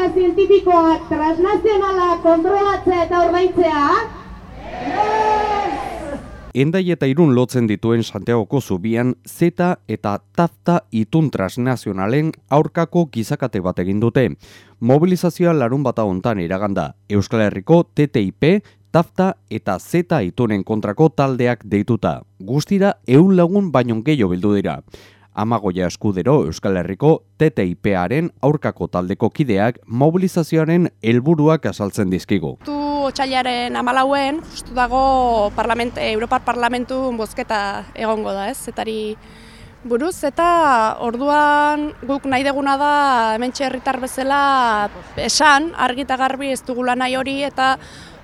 eta zientifikoak transnazionala kontrolatzea eta ordaintzea? Endai eta irun lotzen dituen Santiagoko zubian Z eta Tafta itun transnazionalen aurkako gizakate bat egin dute. Mobilizazioa larun bata hontan iraganda. Euskal Herriko TTIP, Tafta eta Z itunen kontrako taldeak deituta. Guztira eun lagun baino gehiago bildu dira. Amagoia eskudero Euskal Herriko TTIP-aren aurkako taldeko kideak mobilizazioaren helburuak azaltzen dizkigu. Tu otxailaren amalauen, justu dago parlament, Europar Parlamentu bozketa egongo da, ez? Zetari buruz, eta orduan guk nahi deguna da hemen herritar bezala esan, argita garbi ez dugula nahi hori, eta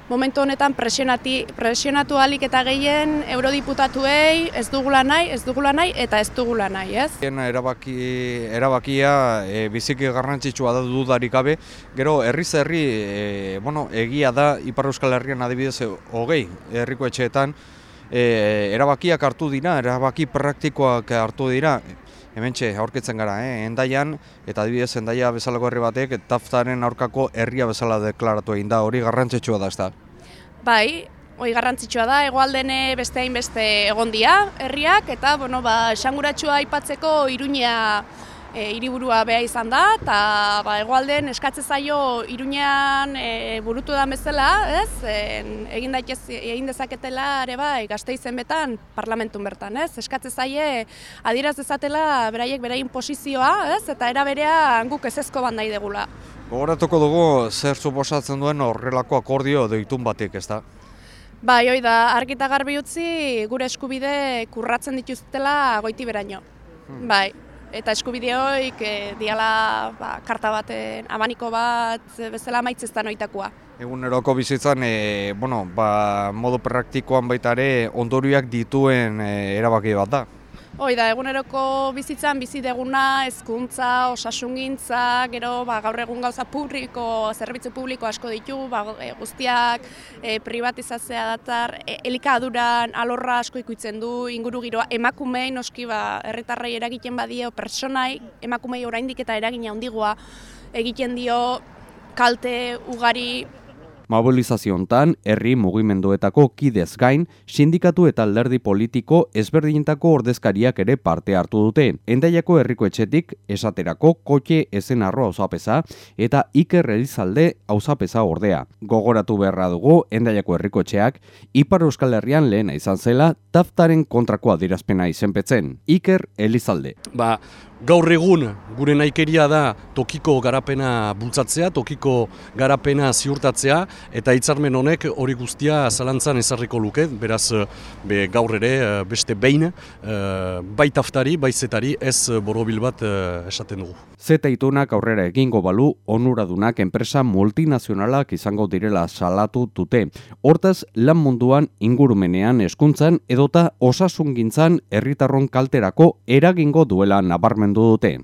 momentu honetan presionati, presionatu alik eta gehien eurodiputatuei ez dugula nahi, ez dugula nahi eta ez dugula nahi, ez? Erabaki, erabakia e, biziki garrantzitsua da dudarik gabe, gero herriz herri e, bueno, egia da Ipar Euskal Herrian adibidez hogei herriko etxeetan e, erabakiak hartu dira, erabaki praktikoak hartu dira, Hementxe, aurkitzen gara, eh? endaian, eta adibidez endaia bezalako herri batek, taftaren aurkako herria bezala deklaratu egin da, hori garrantzitsua da, ez da? Bai, hori garrantzitsua da, egoaldene beste hainbeste egon dia, herriak, eta, bueno, ba, esanguratsua aipatzeko iruña e, iriburua beha izan da, eta ba, egoalden eskatze zaio iruñean e, burutu da bezala, ez? E, egin, daitez, egin dezaketela ere bai, gazte betan, parlamentun bertan, ez? Eskatze zaie adieraz dezatela beraiek berain posizioa, ez? Eta era berea guk ez ezko bandai degula. Gogoratuko dugu zer suposatzen duen horrelako akordio deitun batik, ez da? Bai, hoi da, argita garbi utzi gure eskubide kurratzen dituztela goiti beraino. Hmm. Bai, eta eskubideoik e, diala ba, karta baten abaniko bat bezala maitzeztan oitakoa. Eguneroko bizitzan, e, bueno, ba, modu praktikoan baita ere ondorioak dituen e, erabaki bat da. Hoi da, eguneroko bizitzan bizi deguna, hezkuntza, osasungintza, gero ba, gaur egun gauza publiko, zerbitzu publiko asko ditu, ba, e, guztiak e, privatizazea datar, e, elikaduran alorra asko ikutzen du, inguru giroa, emakumei noski ba, erretarrei eragiten badio, personai, emakumei oraindik eta eragina handigoa egiten dio kalte ugari Mobilizaziontan, herri mugimenduetako kidez gain, sindikatu eta alderdi politiko ezberdinetako ordezkariak ere parte hartu dute. Endaiako herriko etxetik, esaterako kotxe ezen arro hausapesa eta Iker Elizalde hausapesa ordea. Gogoratu beharra dugu, endaiako herriko etxeak, Ipar Euskal Herrian lehena izan zela, taftaren kontrakoa dirazpena izenpetzen. Iker Elizalde. Ba, Gaur egun gure naikeria da tokiko garapena bultzatzea, tokiko garapena ziurtatzea eta hitzarmen honek hori guztia zalantzan ezarriko luke, beraz be, gaur ere eh, beste behin eh, bai taftari, bai zetari ez borobil bat eh, esaten dugu. Zeta itunak aurrera egingo balu onuradunak enpresa multinazionalak izango direla salatu dute. Hortaz lan munduan ingurumenean eskuntzan edota osasungintzan herritarron kalterako eragingo duela nabarmen dute.